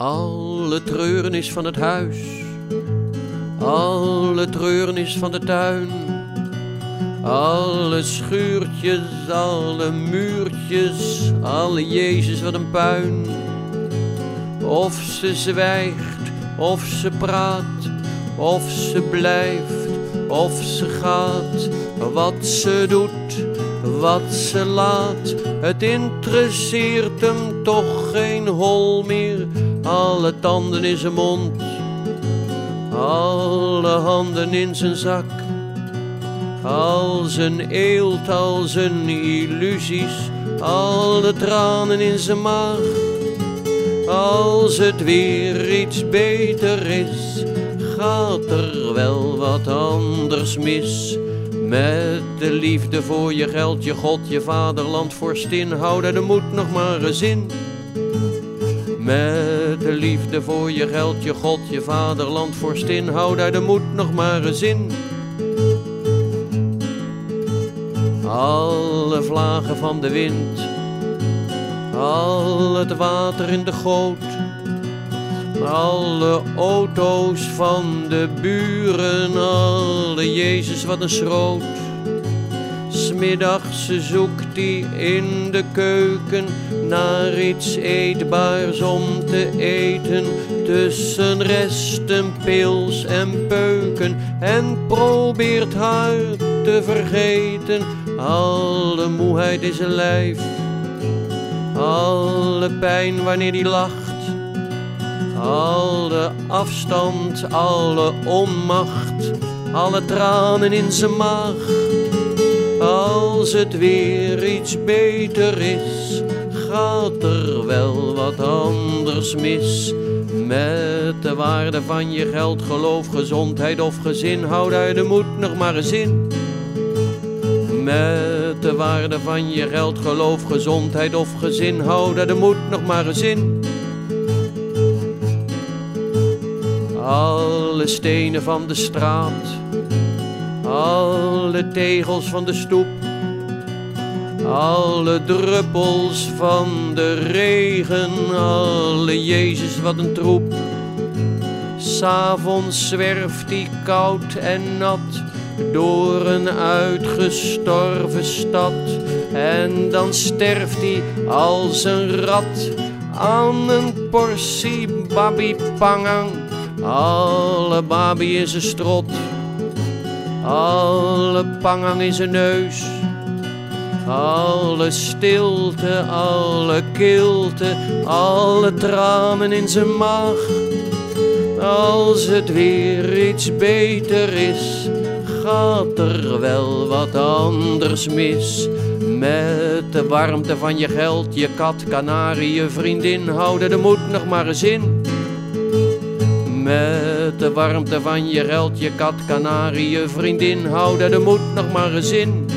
Alle treurnis van het huis, alle treurnis van de tuin, alle schuurtjes, alle muurtjes, alle Jezus wat een puin. Of ze zwijgt, of ze praat, of ze blijft, of ze gaat, wat ze doet, wat ze laat, het interesseert hem toch geen hol meer alle tanden in zijn mond, alle handen in zijn zak. Al zijn eelt, al zijn illusies, alle tranen in zijn maag. Als het weer iets beter is, gaat er wel wat anders mis. Met de liefde voor je geld, je God, je vaderland, vorstin, hou daar de moed nog maar eens in. Met de liefde voor je geld, je God, je vaderland, vorstin, hou daar de moed nog maar eens in. Alle vlagen van de wind, al het water in de goot, alle auto's van de buren, alle Jezus wat een schroot. Smiddags zoekt hij in de keuken naar iets eetbaars om te eten. Tussen resten pils en peuken en probeert haar te vergeten. Alle moeheid in zijn lijf, alle pijn wanneer hij lacht. Alle afstand, alle onmacht, alle tranen in zijn maag. Als het weer iets beter is, gaat er wel wat anders mis. Met de waarde van je geld, geloof, gezondheid of gezin, houd uit de moed nog maar eens in. Met de waarde van je geld, geloof, gezondheid of gezin, houd daar de moed nog maar eens in. Alle stenen van de straat, alle tegels van de stoep, alle druppels van de regen, alle Jezus wat een troep. S'avonds zwerft hij koud en nat door een uitgestorven stad. En dan sterft hij als een rat aan een portie babi pangang. Alle babi is een strot, alle pangang in zijn neus. Alle stilte, alle kilte, alle tranen in zijn maag. Als het weer iets beter is, gaat er wel wat anders mis. Met de warmte van je geld, je kat, kanarie, je vriendin, houden de moed nog maar eens in. De warmte van je geld, je kat, kanarie, je vriendin, houden de moed nog maar eens in.